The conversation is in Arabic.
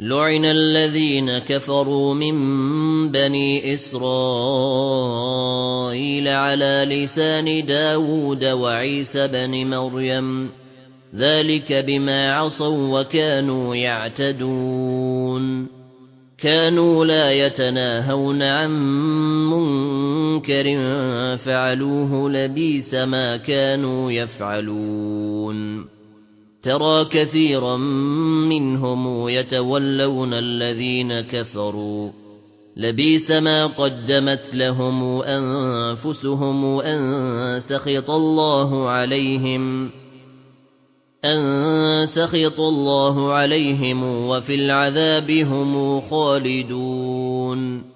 لُعِنَ الَّذِينَ كَفَرُوا مِن بَنِي إِسْرَائِيلَ عَلَى لِسَانِ دَاوُودَ وَعِيسَى بْنِ مَرْيَمَ ذَلِكَ بِمَا عَصَوا وَكَانُوا يَعْتَدُونَ كَانُوا لَا يَتَنَاهَوْنَ عَن مُنكَرٍ فَعَلُوهُ لَبِئْسَ مَا كَانُوا يَفْعَلُونَ تَرَى كَثِيرًا مِنْهُمْ يَتَوَلَّوْنَ الَّذِينَ كَفَرُوا. لَبِئْسَ مَا قَدَّمَتْ لَهُمْ أَنفُسُهُمْ أَن سَخِطَ اللَّهُ عَلَيْهِمْ أَن سَخِطَ اللَّهُ عَلَيْهِمْ وَفِي الْعَذَابِ هُمْ خَالِدُونَ.